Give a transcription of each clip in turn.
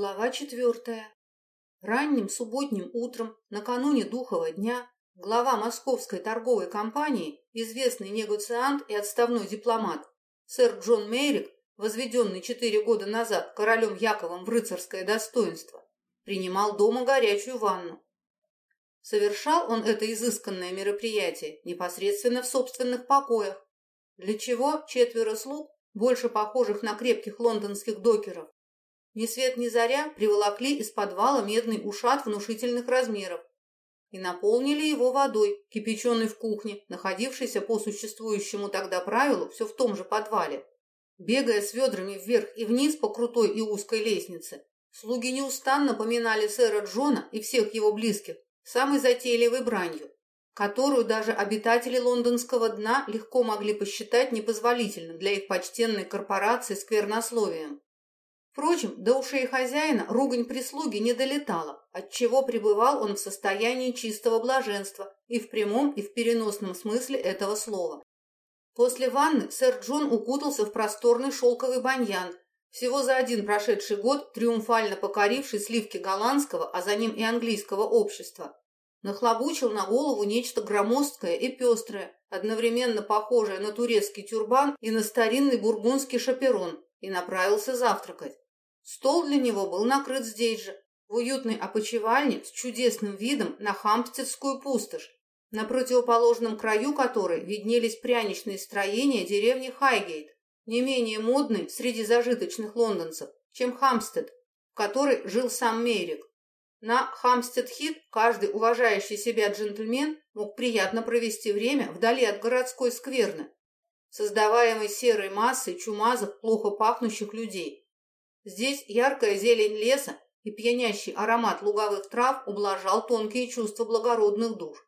Глава четвертая. Ранним субботним утром, накануне Духова дня, глава Московской торговой компании, известный негациант и отставной дипломат, сэр Джон Мейрик, возведенный четыре года назад королем Яковом в рыцарское достоинство, принимал дома горячую ванну. Совершал он это изысканное мероприятие непосредственно в собственных покоях, для чего четверо слуг, больше похожих на крепких лондонских докеров, ни свет ни заря приволокли из подвала медный ушат внушительных размеров и наполнили его водой, кипяченой в кухне, находившейся по существующему тогда правилу все в том же подвале. Бегая с ведрами вверх и вниз по крутой и узкой лестнице, слуги неустанно поминали сэра Джона и всех его близких самой затейливой бранью, которую даже обитатели лондонского дна легко могли посчитать непозволительным для их почтенной корпорации сквернословием. Впрочем, до ушей хозяина ругань прислуги не долетала, отчего пребывал он в состоянии чистого блаженства и в прямом, и в переносном смысле этого слова. После ванны сэр Джон укутался в просторный шелковый баньян, всего за один прошедший год триумфально покоривший сливки голландского, а за ним и английского общества. Нахлобучил на голову нечто громоздкое и пестрое, одновременно похожее на турецкий тюрбан и на старинный бургундский шаперон, и направился завтракать. Стол для него был накрыт здесь же, в уютной опочивальне с чудесным видом на Хампстедскую пустошь, на противоположном краю которой виднелись пряничные строения деревни Хайгейт, не менее модной среди зажиточных лондонцев, чем Хамстед, в которой жил сам Мейрик. На Хамстед-Хит каждый уважающий себя джентльмен мог приятно провести время вдали от городской скверны, создаваемой серой массой чумазых, плохо пахнущих людей, Здесь яркая зелень леса и пьянящий аромат луговых трав ублажал тонкие чувства благородных душ.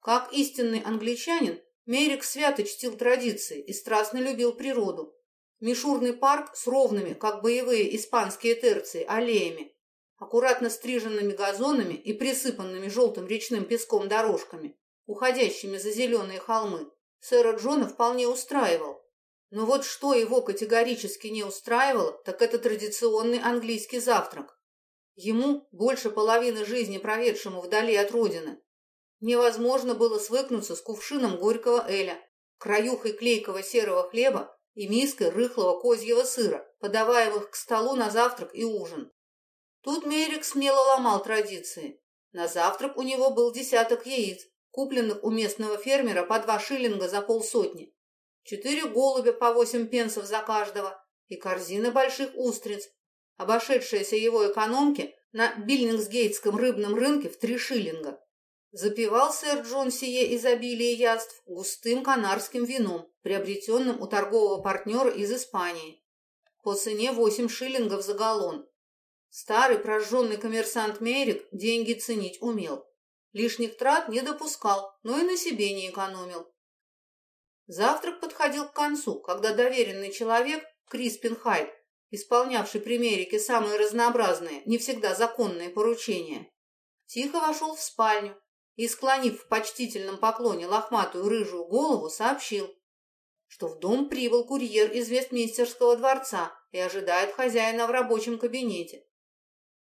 Как истинный англичанин, Мерик свято чтил традиции и страстно любил природу. Мишурный парк с ровными, как боевые испанские терции, аллеями, аккуратно стриженными газонами и присыпанными желтым речным песком дорожками, уходящими за зеленые холмы, сэра Джона вполне устраивал. Но вот что его категорически не устраивало, так это традиционный английский завтрак. Ему, больше половины жизни проведшему вдали от родины, невозможно было свыкнуться с кувшином горького эля, краюхой клейкого серого хлеба и миской рыхлого козьего сыра, подаваемых к столу на завтрак и ужин. Тут Мерик смело ломал традиции. На завтрак у него был десяток яиц, купленных у местного фермера по два шиллинга за полсотни четыре голубя по восемь пенсов за каждого и корзина больших устриц, обошедшаяся его экономке на Биллингсгейтском рыбном рынке в три шиллинга. Запивал сэр Джон сие изобилие яств густым канарским вином, приобретенным у торгового партнера из Испании. По цене восемь шиллингов за галлон. Старый прожженный коммерсант Мерик деньги ценить умел. Лишних трат не допускал, но и на себе не экономил. Завтрак подходил к концу, когда доверенный человек, Криспин Хайт, исполнявший при Мерике самые разнообразные, не всегда законные поручения, тихо вошел в спальню и, склонив в почтительном поклоне лохматую рыжую голову, сообщил, что в дом прибыл курьер из Вестминстерского дворца и ожидает хозяина в рабочем кабинете.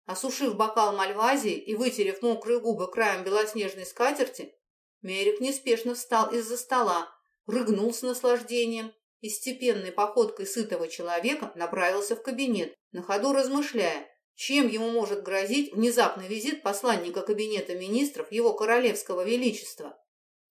Осушив бокал мальвазии и вытерев мокрые губы краем белоснежной скатерти, Мерик неспешно встал из-за стола рыгнул с наслаждением и степенной походкой сытого человека направился в кабинет, на ходу размышляя, чем ему может грозить внезапный визит посланника кабинета министров его королевского величества.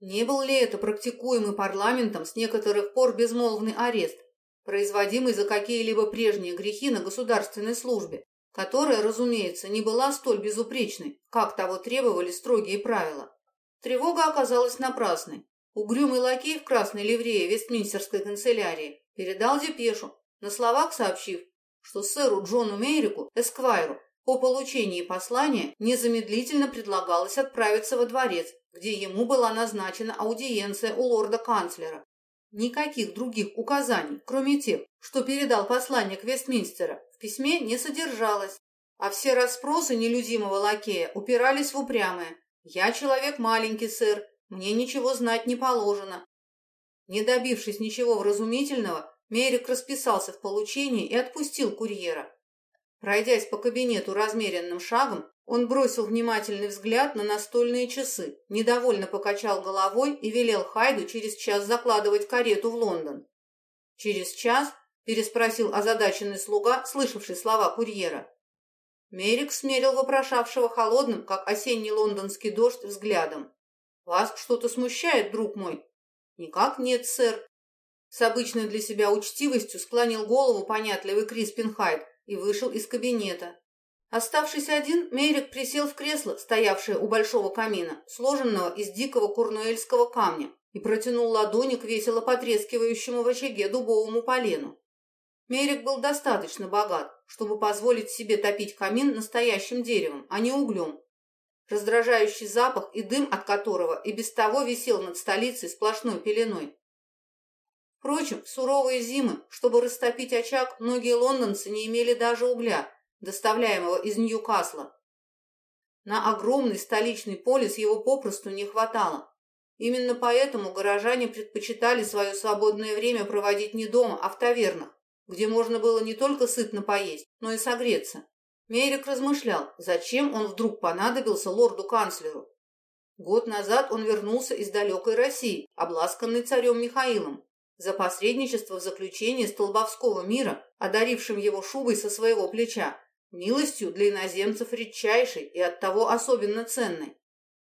Не был ли это практикуемый парламентом с некоторых пор безмолвный арест, производимый за какие-либо прежние грехи на государственной службе, которая, разумеется, не была столь безупречной, как того требовали строгие правила. Тревога оказалась напрасной. Угрюмый лакей в красной ливрее Вестминстерской канцелярии передал депешу, на словах сообщив, что сэру Джону Мейрику, эсквайру, по получении послания незамедлительно предлагалось отправиться во дворец, где ему была назначена аудиенция у лорда-канцлера. Никаких других указаний, кроме тех, что передал посланник Вестминстера, письме не содержалось, а все расспросы нелюдимого лакея упирались в упрямое. «Я человек маленький, сэр, мне ничего знать не положено. Не добившись ничего вразумительного, Мерик расписался в получении и отпустил курьера. Пройдясь по кабинету размеренным шагом, он бросил внимательный взгляд на настольные часы, недовольно покачал головой и велел Хайду через час закладывать карету в Лондон. «Через час?» – переспросил озадаченный слуга, слышавший слова курьера. Мерик смерил вопрошавшего холодным, как осенний лондонский дождь, взглядом. «Вас что-то смущает, друг мой?» «Никак нет, сэр». С обычной для себя учтивостью склонил голову понятливый Криспин Хайд и вышел из кабинета. Оставшись один, Мерик присел в кресло, стоявшее у большого камина, сложенного из дикого курнуэльского камня, и протянул ладони к весело потрескивающему в очаге дубовому полену. Мерик был достаточно богат, чтобы позволить себе топить камин настоящим деревом, а не углем. Раздражающий запах и дым от которого и без того висел над столицей сплошной пеленой. Впрочем, в суровые зимы, чтобы растопить очаг, многие лондонцы не имели даже угля, доставляемого из Ньюкасла. На огромный столичный полис его попросту не хватало. Именно поэтому горожане предпочитали свое свободное время проводить не дома, а в тавернах, где можно было не только сытно поесть, но и согреться. Мерик размышлял, зачем он вдруг понадобился лорду-канцлеру. Год назад он вернулся из далекой России, обласканный царем Михаилом, за посредничество в заключении Столбовского мира, одарившим его шубой со своего плеча, милостью для иноземцев редчайшей и оттого особенно ценной.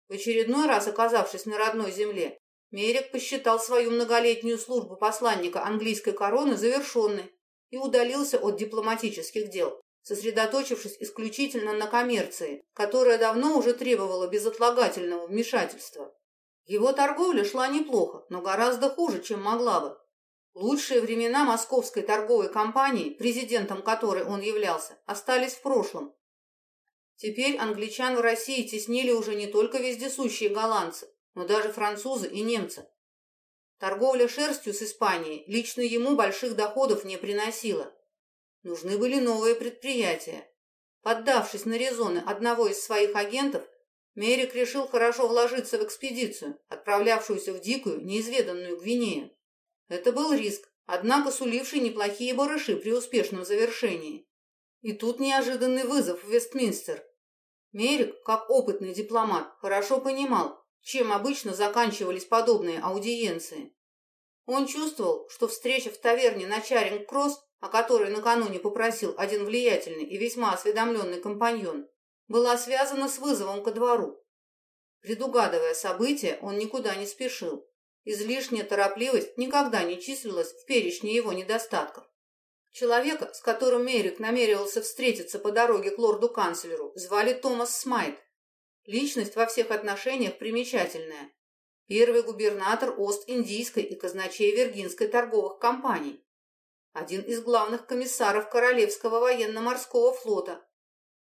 В очередной раз оказавшись на родной земле, Мерик посчитал свою многолетнюю службу посланника английской короны завершенной и удалился от дипломатических дел, сосредоточившись исключительно на коммерции, которая давно уже требовала безотлагательного вмешательства. Его торговля шла неплохо, но гораздо хуже, чем могла бы. Лучшие времена московской торговой компании, президентом которой он являлся, остались в прошлом. Теперь англичан в России теснили уже не только вездесущие голландцы, но даже французы и немцы. Торговля шерстью с Испанией лично ему больших доходов не приносила. Нужны были новые предприятия. Поддавшись на резоны одного из своих агентов, Мерик решил хорошо вложиться в экспедицию, отправлявшуюся в дикую, неизведанную Гвинею. Это был риск, однако суливший неплохие барыши при успешном завершении. И тут неожиданный вызов в Вестминстер. Мерик, как опытный дипломат, хорошо понимал, чем обычно заканчивались подобные аудиенции. Он чувствовал, что встреча в таверне на Чаринг-Кросс, о которой накануне попросил один влиятельный и весьма осведомленный компаньон, была связана с вызовом ко двору. Предугадывая события, он никуда не спешил. Излишняя торопливость никогда не числилась в перечне его недостатков. Человека, с которым Мерик намеревался встретиться по дороге к лорду-канцлеру, звали Томас Смайт. Личность во всех отношениях примечательная. Первый губернатор Ост-Индийской и казначей Виргинской торговых компаний. Один из главных комиссаров Королевского военно-морского флота.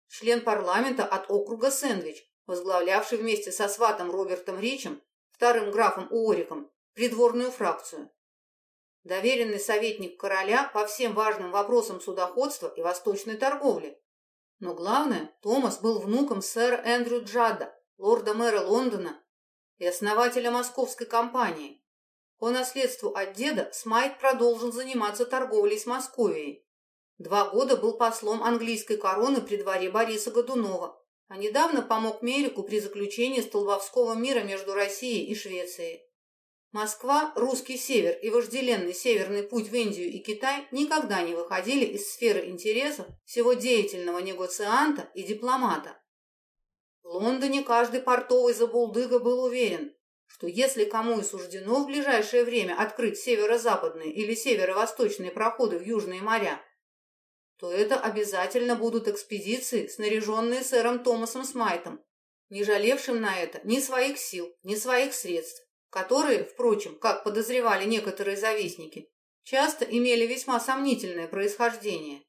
Член парламента от округа Сэндвич, возглавлявший вместе со сватом Робертом Ричем, вторым графом Уориком, придворную фракцию. Доверенный советник короля по всем важным вопросам судоходства и восточной торговли. Но главное, Томас был внуком сэра Эндрю Джадда, лорда-мэра Лондона и основателя московской компании. По наследству от деда Смайт продолжил заниматься торговлей с Московией. Два года был послом английской короны при дворе Бориса Годунова, а недавно помог Мерику при заключении Столбовского мира между Россией и Швецией. Москва, русский север и вожделенный северный путь в Индию и Китай никогда не выходили из сферы интересов всего деятельного негоцианта и дипломата. В Лондоне каждый портовый забулдыга был уверен, что если кому и суждено в ближайшее время открыть северо-западные или северо-восточные проходы в южные моря, то это обязательно будут экспедиции, снаряженные сэром Томасом Смайтом, не жалевшим на это ни своих сил, ни своих средств, которые, впрочем, как подозревали некоторые завистники, часто имели весьма сомнительное происхождение.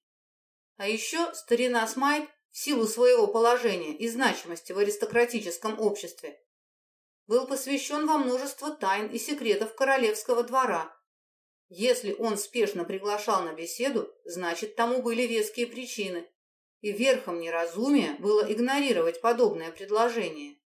А еще старина Смайт в силу своего положения и значимости в аристократическом обществе, был посвящен во множество тайн и секретов королевского двора. Если он спешно приглашал на беседу, значит, тому были веские причины, и верхом неразумия было игнорировать подобное предложение.